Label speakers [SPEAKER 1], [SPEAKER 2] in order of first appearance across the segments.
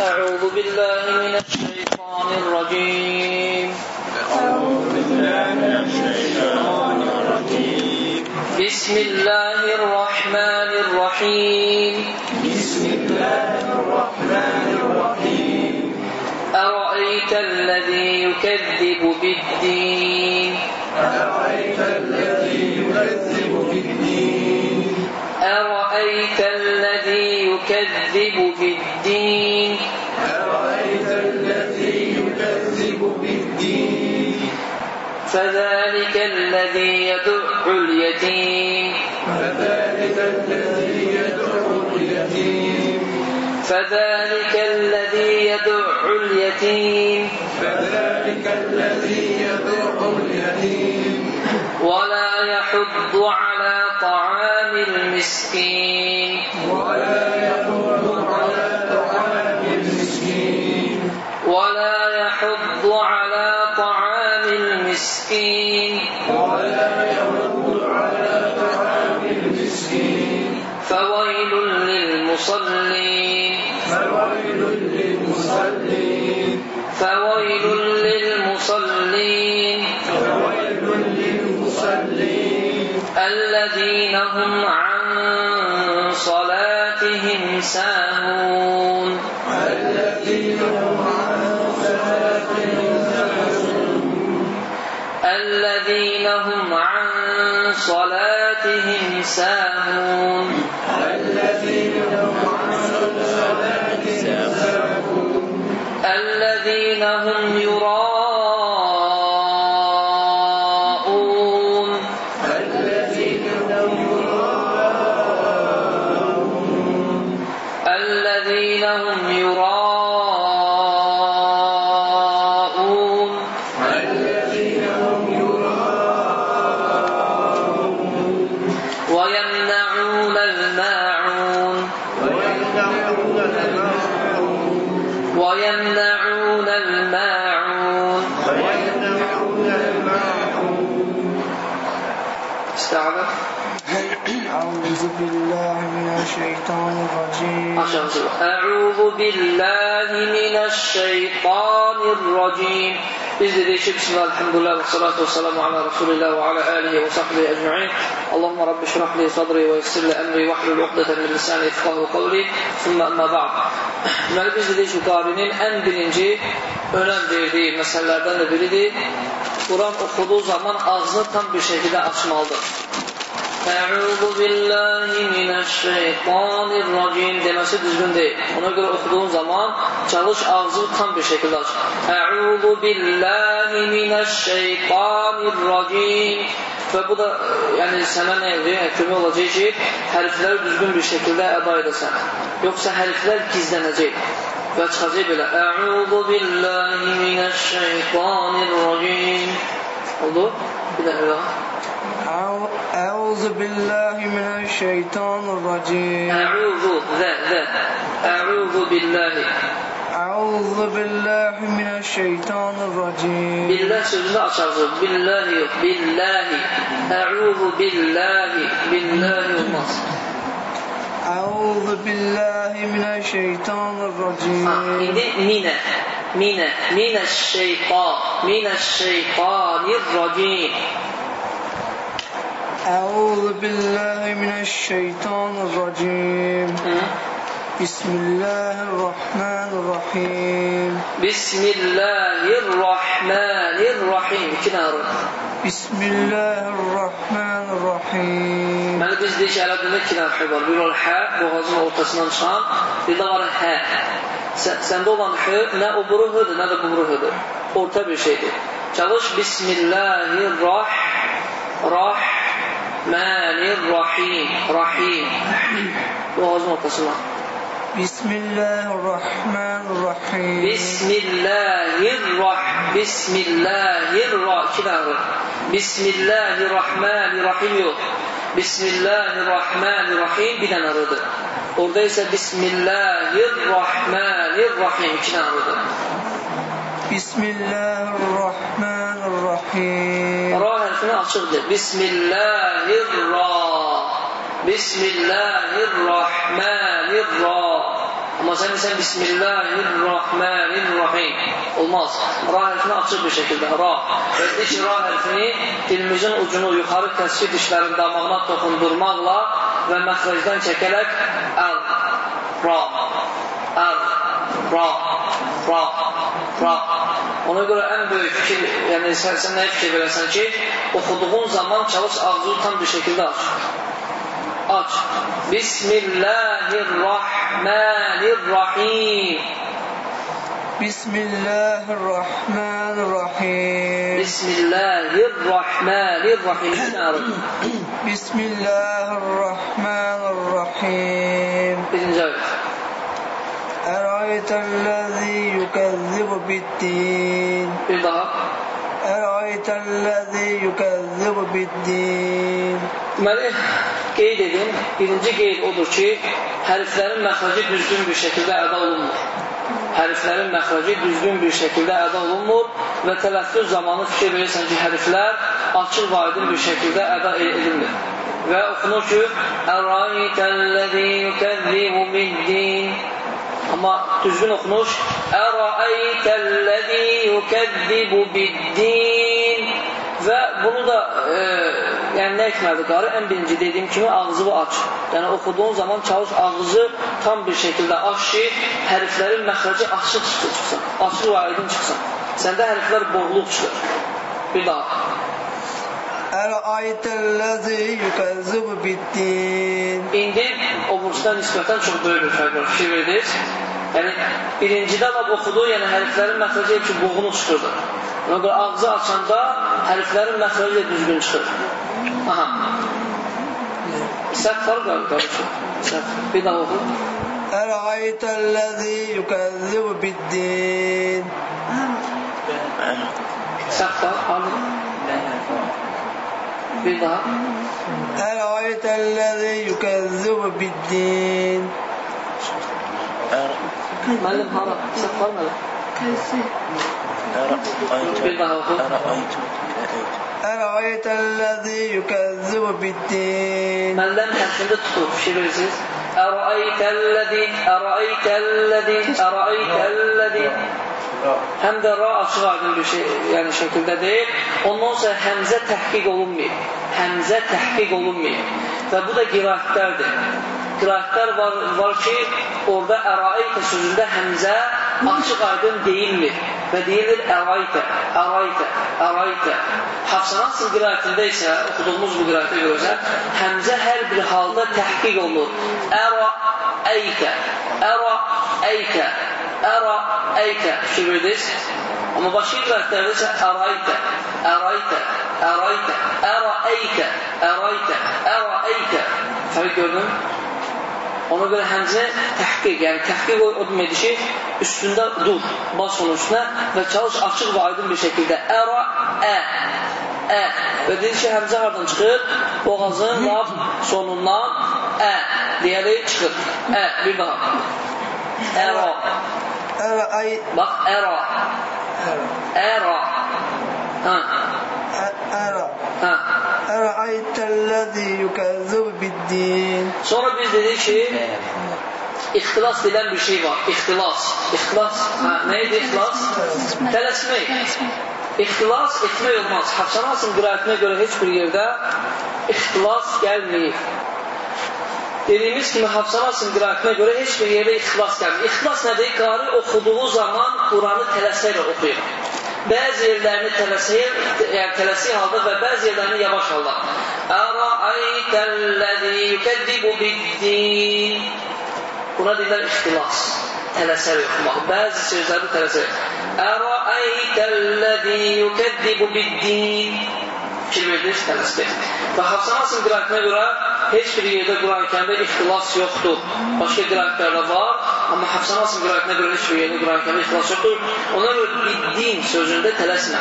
[SPEAKER 1] أعوذ بالله من الشيطان الرجيم.
[SPEAKER 2] أعوذ بالله من الشيطان الرجيم
[SPEAKER 1] بسم الله الرحمن الرحيم.
[SPEAKER 2] بسم الله الرحمن الرحيم
[SPEAKER 1] أرأيت الذي يكذب بالدين
[SPEAKER 2] أرأيت الذي يكذب بالدين؟
[SPEAKER 1] أرأيت الذي يكذب بالدين؟ فذلك الذي يدع اليتيم
[SPEAKER 2] فذلك الذي يدعو اليتيم.
[SPEAKER 1] فذلك الذي يدع اليتيم
[SPEAKER 2] فذلك الذي يدعو اليتيم.
[SPEAKER 1] ولا يحض على طعام المسكين
[SPEAKER 2] ولا يحض على طعام المسكين.
[SPEAKER 1] ولا يحض على المسكين.
[SPEAKER 2] ولا يحض على طعام المسكين
[SPEAKER 1] فويل للمصلين.
[SPEAKER 2] فويل للمصلين.
[SPEAKER 1] فويل للمصلين
[SPEAKER 2] فويل للمصلين
[SPEAKER 1] الذين هم عن صلاتهم ساهون.
[SPEAKER 2] الذين هم عن صلاتهم
[SPEAKER 1] الذين هم عن صلاتهم ساهون
[SPEAKER 2] الذين هم عن صلاتهم ساهون
[SPEAKER 1] الذين هم يراءون
[SPEAKER 3] الشيطان الرجيم
[SPEAKER 1] aşağısı. Euzu billahi mineşşeytanirracim. Biz dedik ki Bismillah, elhamdülillah ve salatu ve selamu ala Resulillah ve ala alihi ve sahbihi ecma'in. Allahümme Rabbi şrah li sadri ve yessir li emri ve hlul uqdeten min lisani yefqahu qavli. Sümme emma ba'd. Deməli biz dedik ki, qarinin ən birinci önəm verdiyi məsələlərdən də biridir. Quran oxuduğu zaman ağzını tam bir şəkildə açmalıdır. Euzu billahi mineşşeytanirracim deməsi düzgündür. Ona görə oxuduğun zaman çalış ağzını tam bir şəkildə aç. Euzu billahi mineşşeytanirracim və bu da yəni sənə nə edir? Yəni, kömək olacaq ki, hərfləri düzgün bir şəkildə əda edəsən. Yoxsa hərflər gizlənəcək və çıxacaq belə. Euzu billahi mineşşeytanirracim. Oldu? Bir də elə.
[SPEAKER 3] Əu أعوذ بالله من الشيطان الرجيم.
[SPEAKER 1] أعوذ ذا ذا أعوذ بالله.
[SPEAKER 3] أعوذ بالله من الشيطان الرجيم.
[SPEAKER 1] بالله سبحانه بالله بالله. أعوذ بالله بالله.
[SPEAKER 3] أعوذ بالله من الشيطان الرجيم.
[SPEAKER 1] آه، من من من الشيطان من الشيطان الرجيم.
[SPEAKER 3] أعوذ بالله من الشيطان الرجيم
[SPEAKER 1] Hı?
[SPEAKER 3] بسم الله الرحمن الرحيم
[SPEAKER 1] Bismillahirrahmanirrahim. İki narı.
[SPEAKER 3] بسم الله الرحمن الرحيم
[SPEAKER 1] Deməli biz deyik ki, ərəbdə iki dənə hə var. Bir var hə, boğazın ortasından çıxan, bir də var hə. Sə səndə olan hə nə o buru hıdır, nə də bu buru hıdır. Orta bir şeydir. Çalış Bismillahirrah Rah Mənir Rahim.
[SPEAKER 3] Rahim. Boğazın ortasına. Bismillahirrahmanirrahim.
[SPEAKER 1] Bismillahirrahmanirrahim. Bismillahirrahmanirrahim. İki tane Bismillahirrahmanirrahim yox. Bismillahirrahmanirrahim bir dənə rıdır. Orada isə Bismillahirrahmanirrahim iki
[SPEAKER 3] dənə
[SPEAKER 1] rıdır. Bismillahirrahmanirrahim açıqdır. Bismillahirrah Bismillahirrahmanirrah Amma sən desən Bismillahirrahmanirrahim. Olmaz. Ra hərfini açıq bir şəkildə. Ra. Və deyir ki, ra hərfini dilimizin ucunu yuxarı kəski dişlərin damağına toxundurmaqla və məxrəcdən çəkərək əl, ra, əl, ra, ra, ra. Ona görə ən böyük fikir, yəni sən, sən nəyə fikir verəsən ki, oxuduğun zaman çalış ağzını tam bir şəkildə aç. Aç. Bismillahirrahmanirrahim.
[SPEAKER 3] Bismillahirrahmanirrahim.
[SPEAKER 1] Bismillahirrahmanirrahim.
[SPEAKER 3] Bismillahirrahmanirrahim.
[SPEAKER 1] Birinci ayet.
[SPEAKER 3] أرأيت الذي يكذب بالدين
[SPEAKER 1] Bir daha.
[SPEAKER 3] أرأيت الذي يكذب بالدين
[SPEAKER 1] Deməli, qeyd edin. Birinci qeyd odur ki, hərflərin məxrəci düzgün bir şəkildə əda olunmur. Hərflərin məxrəci düzgün bir şəkildə əda olunmur və tələffüz zamanı fikir verirsən ki, hərflər açıq və aydın bir şəkildə əda edilmir. Və oxunur ki, Əraytəl-ləzi yukəzzibu bid-din Amma düzgün oxunuş Əraytəl-ləzi yukəzzibu bid-din Və bunu da e, yəni nə etməlidir qarı? Ən birinci dediyim kimi ağzını aç. Yəni oxuduğun zaman çalış ağzı tam bir şəkildə aç ki, hərflərin məxrəci açıq çıxsın, açıq və aydın çıxsın. Səndə hərflər boğuluq çıxır. Bir daha.
[SPEAKER 3] أرأيت الذي يكذب بالدين
[SPEAKER 1] İndi o bursdan nisbətən çox böyük bir fərq var. Fikir verdiniz? Yəni, birincidə lab oxudu, yəni hərflərin məxrəci ki, boğunu çıxırdı. Ona görə ağzı açanda hərflərin məxrəci də düzgün çıxır. Aha. Səhv var qarşı. Səhv. Bir daha oxu.
[SPEAKER 3] أرأيت الذي يكذب بالدين
[SPEAKER 1] Səhv
[SPEAKER 3] أرأيت الذي يكذب بالدين؟ أرأيت. الذي يكذب بالدين؟
[SPEAKER 1] من لم يحسن الطوف أرأيت الذي أرأيت الذي أرأيت الذي Həm də ra açıq aydın bir şey, yəni şəkildə deyil. Ondan sonra həmzə təhqiq olunmayıb. Həmzə təhqiq olunmayıb. Və bu da qiraətlərdir. Qiraətlər var, var ki, orada əraytə sözündə həmzə açıq aydın deyilmir. Və deyilir əraytə, əraytə, əraytə. Hafsan asıl qiraətində isə, oxuduğumuz bu qiraətə görə isə, həmzə hər bir halda təhqiq olunur. Əra, əykə, əra, əykə, əra, əykə. Fikir verdiniz? Amma başqa qiraətlərdə isə əraytə, əraytə, əraytə, əra, əykə, əraytə, əra, əykə. Fərq gördün? Ona görə həmzə təhqiq, yəni təhqiq o, o deməkdir ki, üstündə dur, bas onun üstünə və çalış açıq və aydın bir şəkildə. Əra, ə, ə. Və deyir ki, həmzə hardan çıxır? Boğazın lab sonundan ə deyəli çıxır. Ə, bir daha. Əra.
[SPEAKER 3] أرى
[SPEAKER 1] أي بق أرى. أرى.
[SPEAKER 3] أرى.
[SPEAKER 1] أرى
[SPEAKER 3] أرأيت الذي يكذب بالدين؟
[SPEAKER 1] سورة بيزدي دي شيء اختلاص لله بشيء ما اختلاص اختلاص ما هي اختلاص تلسمي اختلاص اسمي يلماز حفشان اسم قراءتنا قراءة هيتش كل يرده اختلاص قلبي Dediyimiz kimi Hafsan Asım qiraətinə görə heç bir yerdə ixtilas gəlməyib. İxtilas nədir? Qari oxuduğu zaman Quranı tələsəklə oxuyur. Bəzi yerlərini tələsək, yəni tələsik halda və bəzi yerlərini yavaş halda. Ərəaytəl-ləzi yükəddibu bid-din Buna deyirlər ixtilas. Tələsərək oxumaq. Bəzi sözləri tələsərək. Ərəaytəl-ləzi yükəddibu bid-din Fikir verdiniz, tələsdik. Və Hafsan Asım qirayətinə görə heç bir yerdə Quran-ı kərimdə ixtilas yoxdur. Başqa qirayətlərdə var, amma Hafsan Asım qirayətinə görə heç bir yerdə Quran-ı kərimdə ixtilas yoxdur. Ona görə bid-din sözündə tələsmə.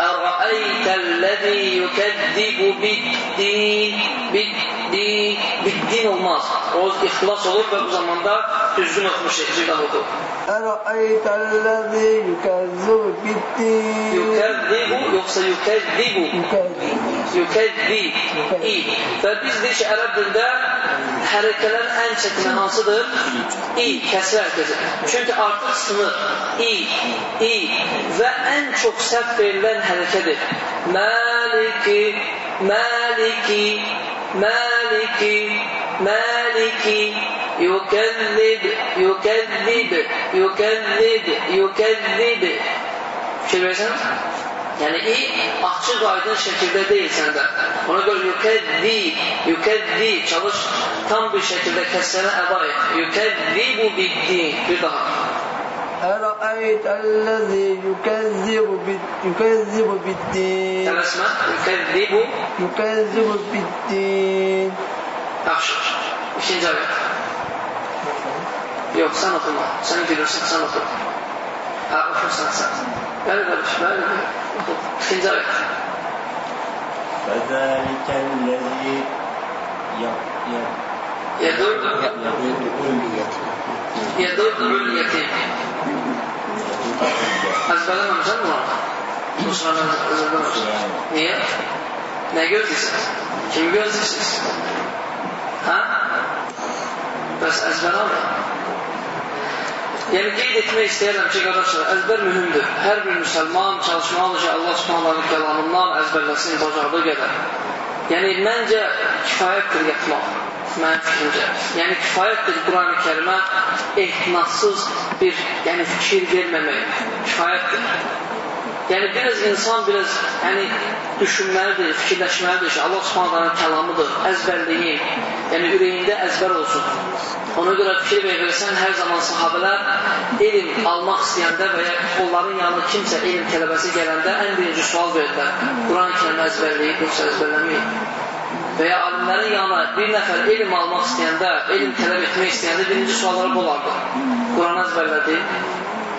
[SPEAKER 1] Ərəaytəl-ləzi yükəddibu bid-din din, bir din olmaz. O ixlas olur və bu zamanda düzgün oxumuş şəkildə
[SPEAKER 3] odur. Ərəytəl-ləzi yükəzzub bittin.
[SPEAKER 1] Yükəzzibu, yoxsa yükəzzibu. Yükəzzib. İ. Və biz deyik ki, ərəb dildə hərəkələr ən çətinə hansıdır? İ, kəsrə hərəkəsi. Çünki artıq sınır. İ, İ və ən çox səhv verilən hərəkədir. Məliki, Məliki, Məliki. Maliki, Maliki, yükezzib, yükezzib, yükezzib, yükezzib. Fikir versən? Yəni i açıq aydın şəkildə deyil səndə. Ona görə yükəddi, yükəddi, çalış tam bir şəkildə kəssəni əda et. Yükəddibu biddin. Bir daha.
[SPEAKER 3] أرأيت الذي يكذب يكذب بالدين
[SPEAKER 1] كما يكذب
[SPEAKER 3] يكذب بالدين
[SPEAKER 1] أخشش مش ينزبط Yok sen oturma. Sen gülürsün sen otur. Ha otursan sen. Gel kardeş ben otur. İnzal et.
[SPEAKER 4] فَذَٰلِكَ الَّذ۪ي يَدُرُّ يَدُرُّ
[SPEAKER 1] الْيَتِيمِ
[SPEAKER 4] يَدُرُّ
[SPEAKER 1] الْيَتِيمِ yetim. Əzbərləməmişsən bunu? Bu sıranı əzbərləməmişsən. Niyə? Nə gözləyirsiniz? Kimi gözləyirsiniz? Hə? Bəs əzbər alma. Yəni qeyd etmək istəyirəm ki, qardaşlar, əzbər mühümdür. Hər bir müsəlman çalışmalıdır ki, Allah Subhanahu kəlamından əzbərləsin bacardığı qədər. Yəni məncə kifayətdir yatmaq. Mənim fikrimcə. Yəni kifayətdir Quran-ı Kərimə ehtinatsız bir yəni fikir verməmək. Kifayətdir. Yəni biraz insan biraz yəni düşünməlidir, fikirləşməlidir ki, Allah Subhanahu kəlamıdır, əzbərləyin. Yəni ürəyində əzbər olsun. Ona görə fikir verirsən, hər zaman sahabələr elm almaq istəyəndə və ya onların yanına kimsə elm tələbəsi gələndə ən birinci sual verdilər. Quran-ı Kərimi əzbərləyib, yoxsa əzbərləməyib? Və ya alimlərin yanına bir nəfər elm almaq istəyəndə, elm tələb etmək istəyəndə birinci sualları bu olardı. Quran əzbərlədi,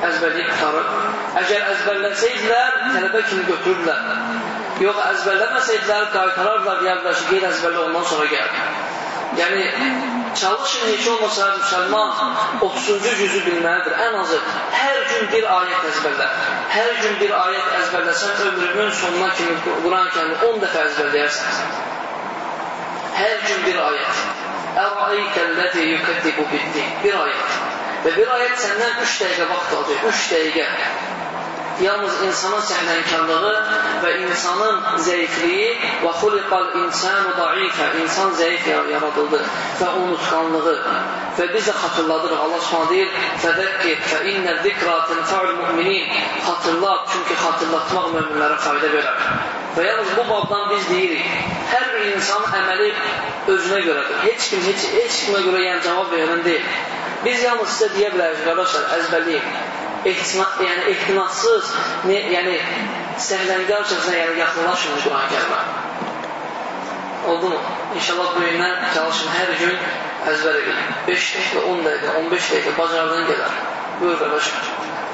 [SPEAKER 1] əzbərləyib qutarıb. Əgər əzbərləsəydilər, tələbə kimi götürürlər. Yox, əzbərləməsəydilər, qaytararlar, deyərlər ki, qeyr əzbərlə ondan sonra gəl. Yəni, çalışın heç olmasa müsəlman 30-cu yüzü bilməlidir. Ən azı hər gün bir ayət əzbərlə. Hər gün bir ayət əzbərləsən, ömrünün sonuna kimi Quran-ı kərimi 10 dəfə əzbərləyərsən. Hər gün bir ayət. Əraeytəlləzi yükəddibu biddin. Bir ayət. Və bir ayət səndən 3 dəqiqə vaxt alacaq. 3 dəqiqə. Yalnız insanın səhlənkarlığı və insanın zəifliyi və xuliqal insanu daifə insan zəif yaradıldı və unutqanlığı və biz də xatırladırıq. Allah Subhanahu deyir: "Fəzəkkir fə innə zikra tenfa'ul mu'minin." Xatırlat, çünki xatırlatmaq möminlərə fayda verər. Və yalnız bu babdan biz deyirik, hər bir insanın əməli özünə görədir. Heç kim heç heç kimə görə yəni cavab verən deyil. Biz yalnız sizə deyə bilərik, qardaşlar, əzbərləyin. ehtina, yəni ehtinatsız, ne, yəni səhlənkarcasına yəni yaxınlaşın Quran-ı kərimə. Oldu mu? İnşallah bu gündən çalışın hər gün əzbər edin. 5 dəqiqə, 10 dəqiqə, 15 dəqiqə bacardığın qədər.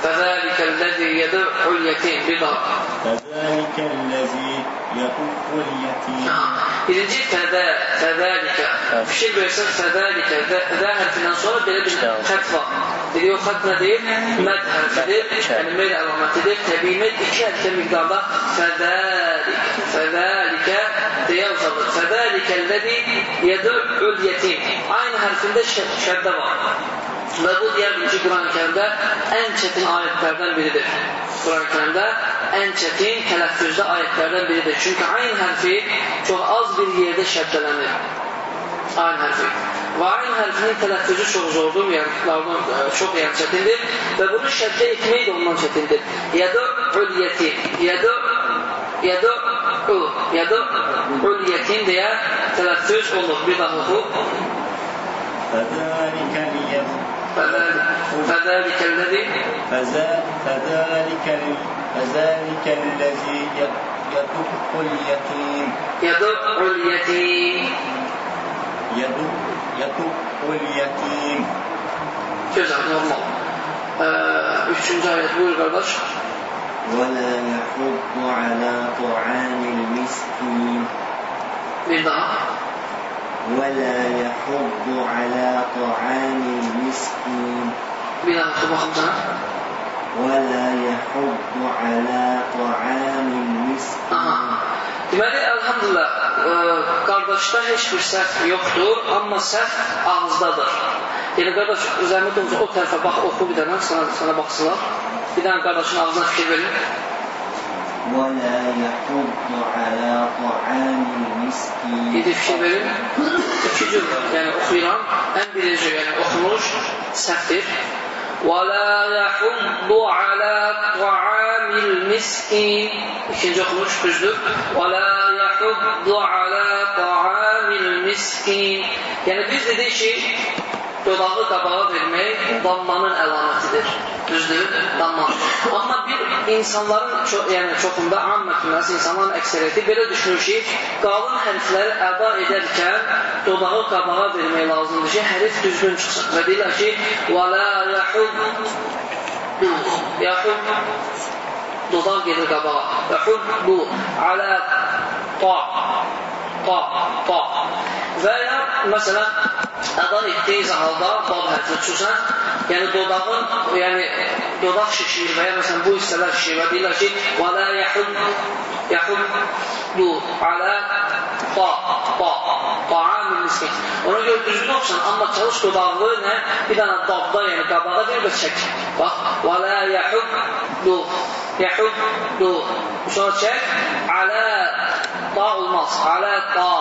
[SPEAKER 1] فذلك الذي يدر حليتين بما
[SPEAKER 4] فذلك الذي يكف اليتيم.
[SPEAKER 1] نعم. إذا جئت فذلك. في شبه يصير فذلك. ذاهب في الأنصار بلبن خطفة. اللي هو خطفة دير مدهل فدير يعني ميل أو ما تدير تبي مد إشياء كم يقدر فذلك. فذلك فذلك الذي يدر اليتيم. عين في şedde var. Və bu deyərdim ki, Quran-ı kərimdə ən çətin ayətlərdən biridir. Quran-ı kərimdə ən çətin tələffüzdə ayətlərdən biridir. Çünki ayn hərfi çox az bir yerdə şəddələnir. Ayn hərfi. Və ayn hərfinin tələffüzü çox zordur, yəni çox yəni çətindir və bunu şəddə etmək də ondan çətindir. Yədu'ul yetim, yədu' yədu'u, yədu'ul yetim deyə tələffüz olur. Bir daha oxu.
[SPEAKER 4] فذلك اليتيم
[SPEAKER 1] فذلك, فذلك الذي
[SPEAKER 4] فذلك فذلك الذي يدق اليتيم
[SPEAKER 1] يدع اليتيم
[SPEAKER 4] يدق يدق اليتيم
[SPEAKER 1] normal. Ee, üçüncü ayet buyur kardeş.
[SPEAKER 4] ولا يحض على طعام المسكين
[SPEAKER 1] Bir daha.
[SPEAKER 4] ولا يحض على طعام المسكين
[SPEAKER 1] Bir daha oku baxım sənə.
[SPEAKER 4] ولا يحض على طعام المسكين
[SPEAKER 1] Aha. Deməli, əlhamdülillah, ə, qardaşda heç bir səhv yoxdur, amma səhv ağızdadır. Yəni, qardaş, zəhmət olunca o tərəfə bax, oxu bir dənə, sana, sana baxsınlar. Bir dənə qardaşın ağzına fikir verin.
[SPEAKER 4] ولا يحض على طعام المسكين
[SPEAKER 1] İndi fikir verin. İki cür, yəni oxuyuram. Ən birinci, yəni oxunuş səhvdir. وَلَا يَحُضُّ عَلَى طَعَامِ الْمِسْكِينِ İkinci oxunuş düzdür. وَلَا يَحُضُّ عَلى طَعَامِ الْمِسْكِينِ Yəni biz dedik ki, dodağı qabağa vermək dammanın əlamətidir. Düzdür, damma. Amma bir insanların ço yəni çoxunda, ammətünəs insanların əksəriyyəti belə düşünür ki, qalın hərfləri əda edərkən dodağı qabağa vermək lazımdır ki, hərf düzgün çıxsın. Və deyirlər ki, وَلَا يَحُضُّ يَحُضُّ dodaq gedir qabağa. يَحُضُّ عَلَى طَعْ ta, ta. Və ya, məsələn, ədan etdiyin halda dad hərfi tutursan, yəni dodağın, yəni dodaq şişir və ya məsələn bu hissələr şişir və deyirlər ki, və la yəhud, yəhuddu alə ta, ta, ta'amil miskin. Ona görə düzgün oxusan, amma çalış dodaqlı nə? Bir dənə dadda, yəni qabağa bir və çək. Bax, və la yəhuddu, yəhuddu. Sonra çək, alə ta olmaz. Alə ta,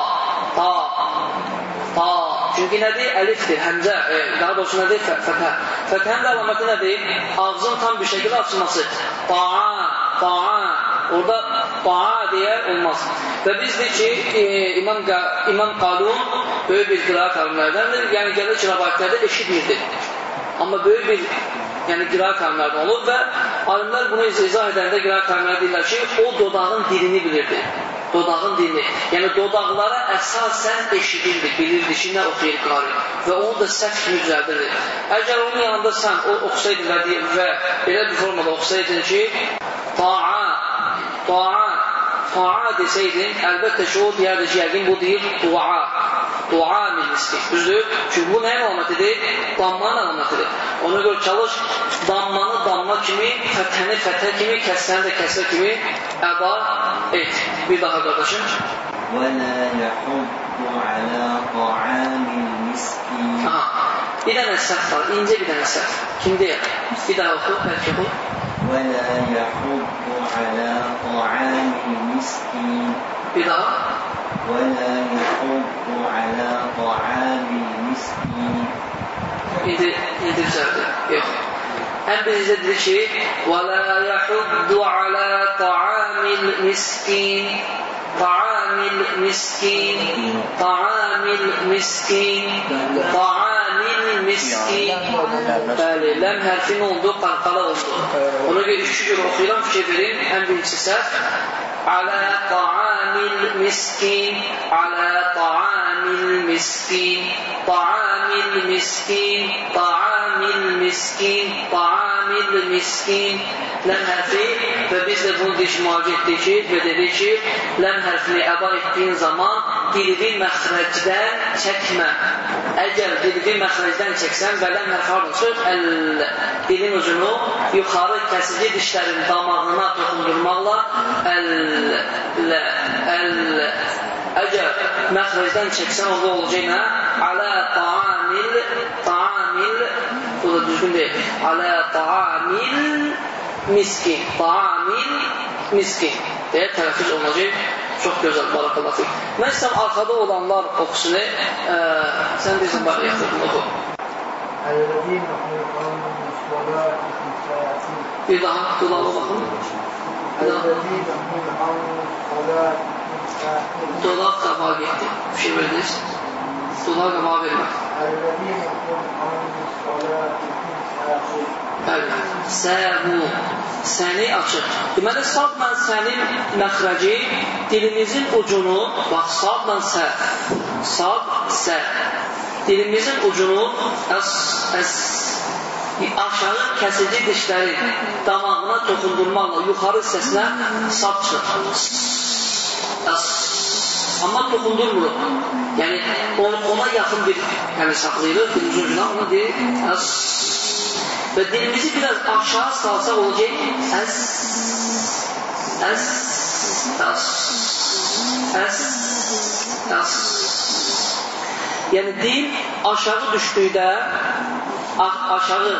[SPEAKER 1] ta, ta. Çünki nədir? Əlifdir, həmzə, e, daha doğrusu nədir? Fə- Fəthə. Fəthənin də əlaməti nədir? Ağzın tam bir şəkildə açılması. Ta'a, ta'a. Orada ta'a deyə olmaz. Və biz deyik ki, e, İmam, İmam Qalun böyük bir qiraat alimlərdəndir. Yəni gəlir ki, rəvayətlərdə eşitmirdir. Amma böyük bir yəni qiraat alimlərdən olur və alimlər bunu iz- izah edəndə qiraat alimlər deyirlər ki, o dodağın dilini bilirdi. Dodağın dilini. Yəni dodaqlara əsasən eşidirdi, bilirdi ki, nə oxuyur qari və onu da səhv kimi düzəldirdi. Əgər onun yanında sən o oxusaydın və, və belə bir formada oxusaydın ki, ta'a, ta'a, ta'a desəydin, əlbəttə ki, o deyərdi ki, yəqin bu deyir dua Dua milliski. Düzdür? Çünki bu nəyin əlamətidir? Dammanın əlamətidir. Ona görə çalış, dammanı damma kimi, fəthəni fəthə kimi, kəsrəni də kəsrə kimi əda et. Bir daha qardaşım.
[SPEAKER 4] ولا يحض على طعام المسكين
[SPEAKER 1] Aha. Bir dənə səhv var, incə bir dənə səhv. Kim deyər? Bir daha oxu, bəlkə oxu.
[SPEAKER 4] ولا يحض على طعام المسكين
[SPEAKER 1] Bir daha.
[SPEAKER 4] ولا يحض على طعام المسكين
[SPEAKER 1] İndi, indi düzəldi. Yox. Ən birinci dedi ki, وَلَا يَحُدُّ عَلَى طَعَامِ الْمِسْكِينِ طَعَامِ الْمِسْكِينِ طَعَامِ الْمِسْكِينِ طَعَامِ الْمِسْكِينِ Bəli, ləm hərfi nə oldu? Qalqala oldu. Ona görə iki görə oxuyuram, fikir verin. Ən birincisi səhv. على طعام المسكين على طعام المسكين طعام المسكين طعام المسكين طعام المسكين ləm hərfi və biz də bunu deyiş müalicə etdik ki, və dedik ki, ləm hərfini əda etdiyin zaman dilini məxrəcdən çəkmə. Əgər dilini məxrəcdən çəksən və ləm hərfi hardan çıxır? Əl, dilin ucunu yuxarı kəsici dişlərin damağına toxundurmaqla əl-lə, əl-lə, əgər məxrəcdən çəksən, orada olacaq nə? Alə taamil, taamil, bu da düzgün deyil, alə taamil miskin, taamil miskin deyə tələfiz olunacaq. Çox gözəl, barakallah. Mən istəyəm, arxada olanlar oxusunu, ə, e, sən deyirsən, bari yaxud, oxu.
[SPEAKER 3] Əl-ləzîn,
[SPEAKER 1] Bir daha Dullaba baxın. Dolab da vaqiyyətdir. Fikir verdiniz.
[SPEAKER 3] Dolab da vaqiyyətdir.
[SPEAKER 1] Bəli, səbu, səni açır. Deməli, sabla sənin məxrəci dilimizin ucunu, bax, sabla sə, sad, sə, dilimizin ucunu əs, əs, aşağı kəsici dişlərin damağına toxundurmaqla yuxarı hissəsinə sad çıxır. Amma toxundurmuruq. Yəni ona yaxın bir yəni saxlayırıq, birinci ucuna ona deyir əs. Və dilimizi biraz aşağı salsaq olacaq əs, əs, əs, əs, əs. Yəni dil aşağı düşdükdə aşağı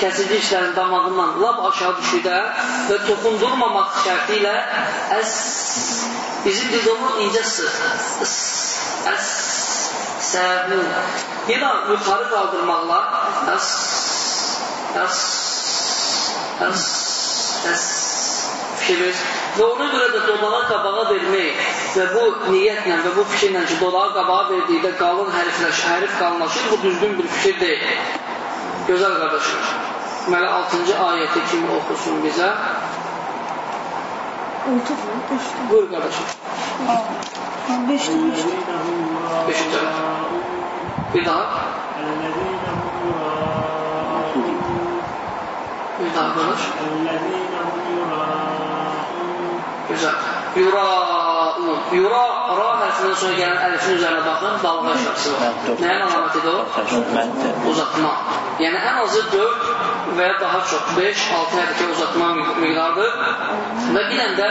[SPEAKER 1] kəsici işlərin damağından lap aşağı düşükdə və toxundurmamaq şərti ilə əs bizim dildə olur incə s, s, əs, səbu. Bir daha yuxarı qaldırmaqla əs, əs, əs, əs fikir və ona görə də dodağa qabağa vermək və bu niyyətlə və bu fikirlə ki, dodağa qabağa verdikdə qalın hərfləşir, hərf qalınlaşır, bu düzgün bir fikir deyil. Gözəl qardaşlar, deməli 6-cı ayəti kimi oxusun bizə.
[SPEAKER 5] Unutub mu?
[SPEAKER 1] Buyur qardaşım. 5-də 5-də. Bir daha. Bir daha qardaş. Gözəl. Yura Raun. Yura, ra hərfindən sonra gələn əlifin üzərinə baxın, dalga şəxsi var. Nəyin əlamətidir o? Uzatma. Yəni, ən azı 4 və ya daha çox 5-6 hərfə uzatma miqdardır. Və bir də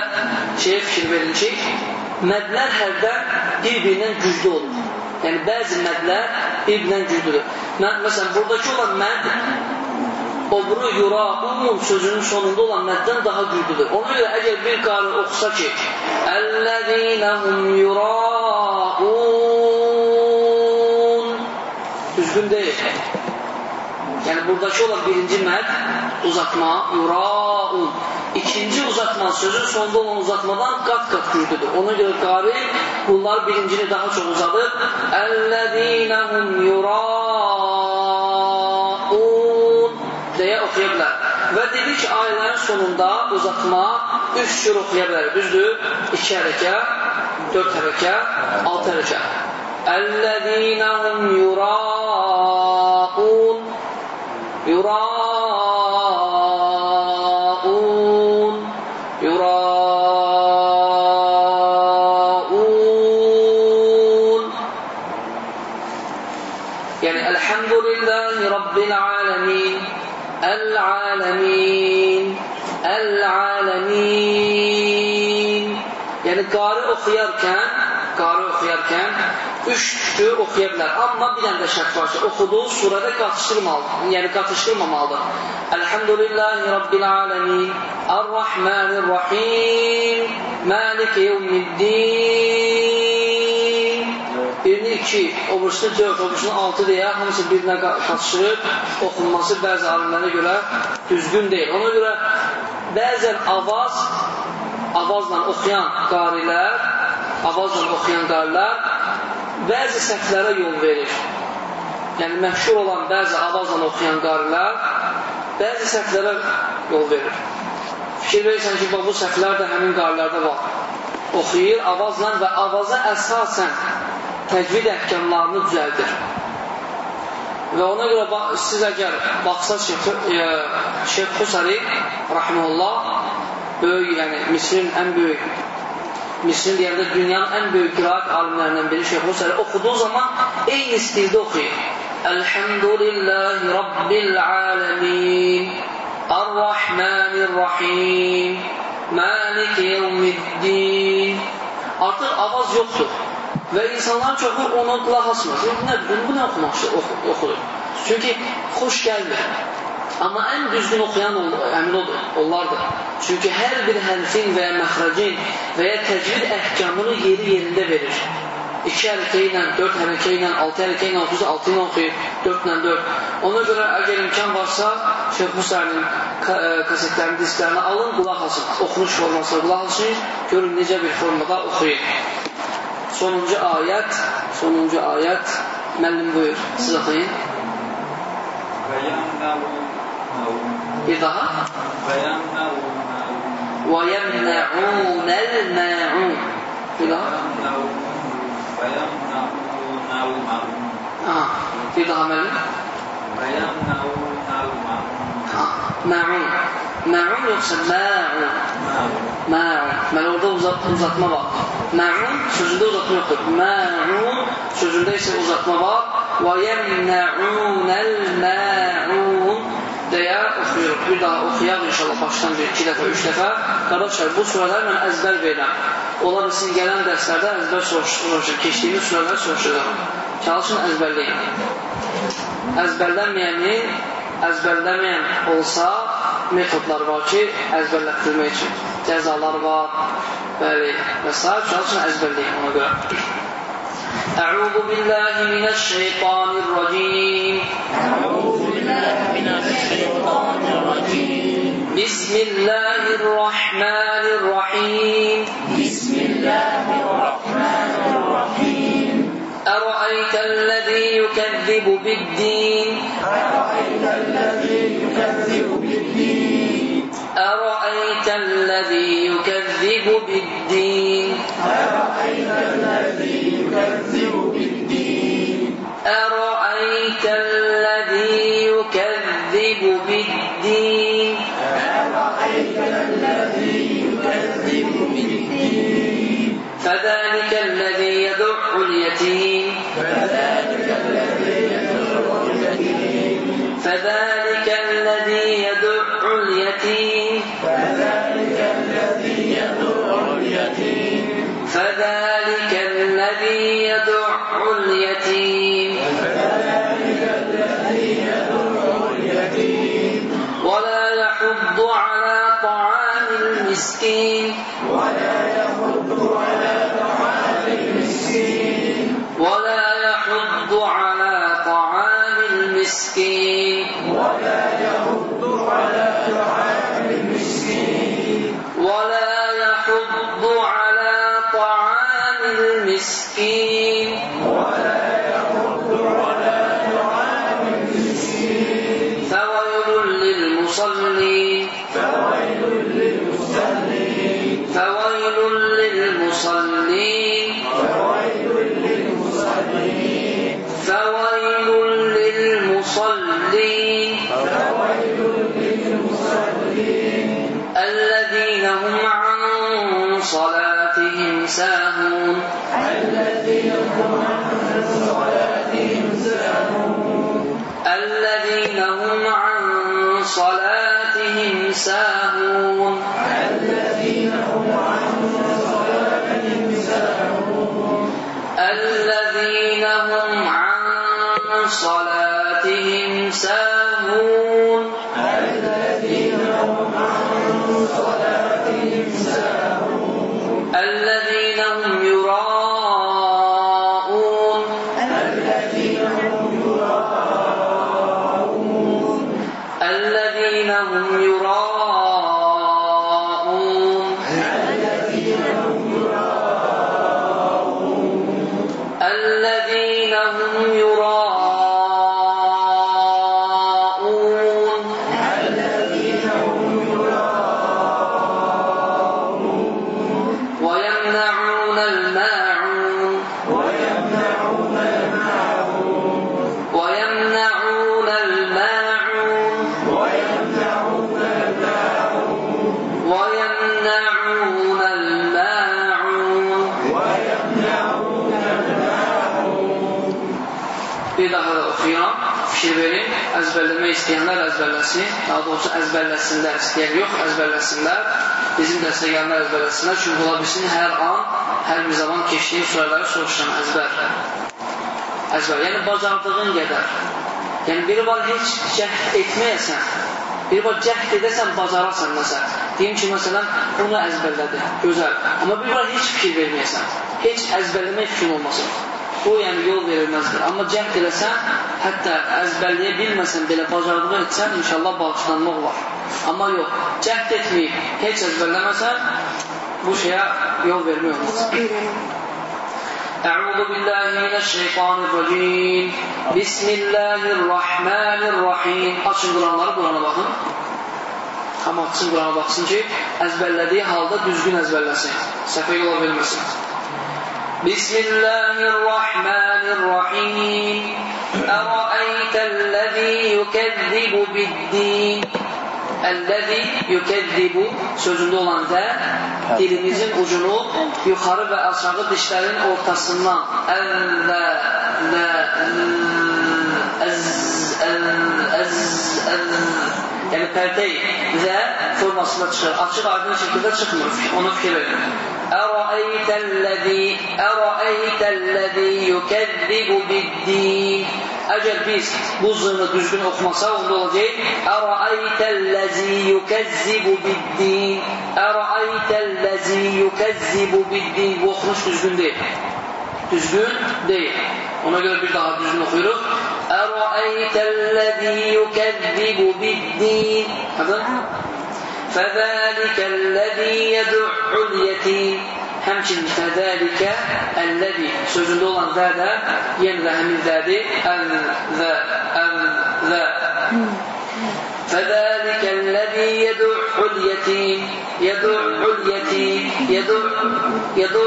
[SPEAKER 1] şeyə fikir verin ki, mədlər hərdə bir-birindən güclü olur. Yəni, bəzi mədlər bir-birindən güclüdür. Mən, məsələn, buradakı olan məd obru yuraumun sözünün sonunda olan məddən daha güclüdür. Ona görə əgər bir qari oxusa ki, Əl-ləzīnəhum yuraun düzgün deyil. Yəni buradakı olan birinci məd uzatma, yuraun. İkinci uzatma sözün sonunda olan uzatmadan qat-qat güclüdür. Ona görə qari bunlar birincini daha çox uzadır. Əl-ləzīnəhum yuraun deyə oxuya bilər. Və dedi ki, ayələrin sonunda uzatma üç cür oxuya bilər. Düzdür? İki hərəkə, dörd hərəkə, altı hərəkə. Əl-ləzīnəhum yuraun yuraun El-alemin Yəni qari oxuyarkən qari oxuyarkən üç tür oxuya bilər. Amma bir dənə də şərt var ki, oxuduğu surədə qatışdırmalıdır. Yəni qatışdırmamalıdır. Elhamdülillahi Rabbil alemin Ar-Rahmanir-Rahim Maliki yevmiddin Birini iki, obrusunu dörd, obrusunu altı deyə hamısı birinə qatışdırıb oxunması bəzi alimlərə görə düzgün deyil. Ona görə bəzən avaz, avazla oxuyan qarilər, avazla oxuyan qarilər bəzi səhvlərə yol verir. Yəni, məşhur olan bəzi avazla oxuyan qarilər bəzi səhvlərə yol verir. Fikir verirsən ki, bu səhvlər də həmin qarilərdə var. Oxuyur avazla və avaza əsasən təcvid əhkamlarını düzəldir. Və ona görə siz əgər baxsaz Şeyx, e, Şeyx Xusari rahimullah böyük, yəni Misrin ən böyük Misrin deyəndə dünyanın ən böyük qiraat alimlərindən biri Şeyx Xusari oxuduğu zaman eyni stildə oxuyur. Elhamdülillahi Rabbil alemin Ar-Rahmanir-Rahim Maliki yevmiddin Artıq avaz yoxdur. Və insanların çoxu ona qulaq asmır. Nə, bunu, bu nə oxumaq oxu, oxudur? Çünki xoş gəlmir. Amma ən düzgün oxuyan əmin odur, onlardır. Çünki hər bir hərfin və ya məxrəcin və ya təcvid əhkamını yeri yerində verir. İki hərəkə ilə, dörd hərəkə ilə, altı hərəkə ilə, otuz altı ilə oxuyur, dördlə dörd. Ona görə əgər imkan varsa, Şeyh Musa'nın kasetlərini, disklərini alın, qulaq asın. Oxunuş formasına qulaq asın, görün necə bir formada oxuyun. Sonuncu ayət, sonuncu ayət, müəllim buyur, siz oxuyun. Bir daha. وَيَمْنَعُونَ الْمَاعُونَ Bir daha. Ha, bir daha müəllim. Ha, ma'un. Ma'un yoxsa ma'un. Mə'un. Mən orada uzat, uzatma var. Mə'un sözündə uzatma yoxdur. Mə'un sözündə isə uzatma var. Və yemnə'unəl mə'un deyə oxuyuruq. Bir daha oxuyaq inşallah başdan bir, iki dəfə, üç dəfə. Qardaşlar, bu surələri mən əzbər verirəm. Ola bilsin gələn dərslərdə əzbər soruşur, keçdiyimiz surələri soruşacağım. Çalışın əzbərləyin. Əzbərlənməyəni, əzbərləməyən olsa metodlar var ki, əzbərlətdirmək üçün. Cəzalar var, bəli, və s. Çalışın əzbərləyin ona görə. أعوذ بالله من الشيطان الرجيم بسم الله الرحمن الرحيم بسم الله الرحمن الرحيم أرأيت الذي يكذب بالدين؟ أرأيت الذي يكذب بالدين؟ أرأيت الذي يكذب بالدين؟ أرأيت الذي يكذب بالدين أرأيت الذي يكذب بالدين المسكين. ولا يحض على طعام المسكين. ولا الذين هم عن صلاتهم ساهون. الذين هم عن صلاتهم Bir daha da oxuyuram, fikir verin, əzbərləmək istəyənlər əzbərləsin, daha doğrusu əzbərləsinlər, istəyən yox, əzbərləsinlər, bizim dəstə gələnlər əzbərləsinlər, çünki ola bilsin hər an, hər bir zaman keçdiyin surələri soruşan əzbər. Əzbər, yəni bacardığın qədər. Yəni biri var heç cəhd etməyəsən, biri var cəhd edəsən, bacarasan məsələn. Deyim ki, məsələn, bunu əzbərlədi, gözəl. Amma biri var heç fikir verməyəsən, heç əzbərləmək fikrin olmasın. Bu, yəni yol verilməzdir. Amma cəhd eləsən, hətta əzbərləyə bilməsən belə bacardığı etsən, inşallah bağışlanmaq var. Amma yox, cəhd etməyib, heç əzbərləməsən, bu şeyə yol vermək olmaz. أعوذ بالله من الشيطان الرجيم بسم الله الرحمن الرحيم Açın Quranları, Qurana baxın. Amma açsın Qurana baxsın ki, əzbərlədiyi halda düzgün əzbərləsin. Səhvə yola verməsin. بسم الله الرحمن الرحيم أرأيت الذي يكذب بالدين Əlləzi yükəddibu sözündə olan və dilimizin ucunu yuxarı və aşağı dişlərin ortasından əllə və əz, əz, əz, əz, yəni pərdəy və formasında çıxır. Açıq aydın şəkildə çıxmır. Ona fikir verin. أرأيت الذي أرأيت الذي يكذب بالدين؟ أجل بيس بزن دزن أخمصه لغير أرأيت الذي يكذب بالدين؟ أرأيت الذي يكذب بالدين؟ وخمش دزن دي دزن دي ona göre bir daha düzgün okuyorum أرأيت الذي يكذب بالدين؟ Hadın? Fəzəlikəl-ləzi yəd'ul yetim Həmçinin fədəlikə əlləzi sözündə olan və də yenə də həmin vədir əl və əl və فذلك الذي يدع اليتيم يدع اليتيم يدع يدع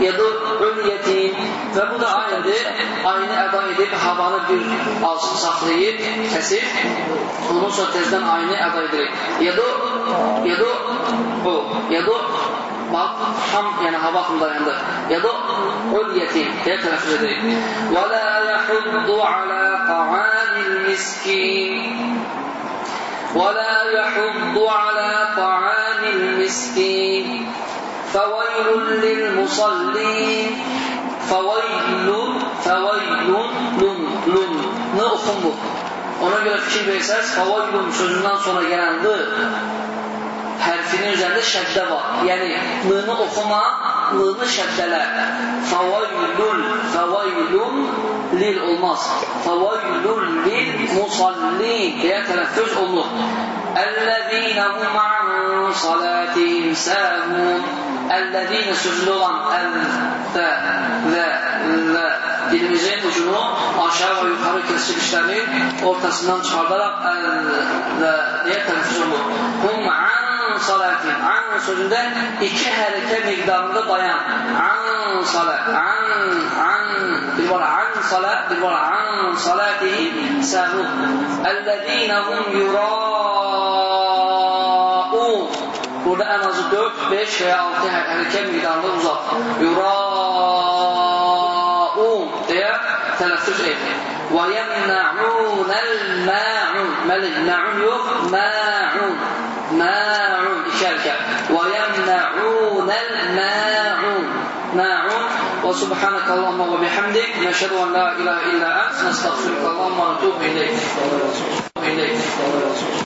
[SPEAKER 1] يدع اليتيم və bu da aynıdır. Aynı əda edib havanı bir az saxlayıb, kəsib, ondan sonra tezdən aynı əda edirik. Yadu, yadoo yado ham yani hava hakkında dayandı. Ya da ulyetin diye telaffuz edeyim. Ve la yahuddu ala ta'amil miskin. Ve la yahuddu ala ta'amil miskin. فَوَيْلٌ لِلْمُصَلِّينَ فَوَيْلٌ فَوَيْلٌ لُنْ لُنْ Ne okundu? Ona göre fikir verirseniz فَوَيْلٌ sözünden sonra gelen dı hərfinin üzərində şəddə var. Yəni, l-nı oxuma, l-nı şəddələr. Favaylul, favaylun lil olmaz. Favaylul lil musallin deyə tələffüz olunur. Əl-ləzīnə hum an salatihim səhun. Əl-ləzīnə sözlü olan əl və və və dilimizin ucunu aşağı və yuxarı kəsib işlərin ortasından çıxardaraq əl və deyə tələffüz olunur. Hum an salatin. An sözündə iki hərəkə miqdarında dayan. An salat. An, an. Bir var an salat, bir var an salatihim səhun. Əllədinə hum yura'un. Burada ən azı 4, 5 və ya 6 hərəkə miqdarında uzat. Yura'un deyə tələffüz edin. Və yəmnə'unəl mə'un. Məlik, mə'un yox, mə'un. Mə'un, وسبحانك اللهم وبحمدك نشهد أن لا إله إلا أنت نستغفرك اللهم ونتوب إليك.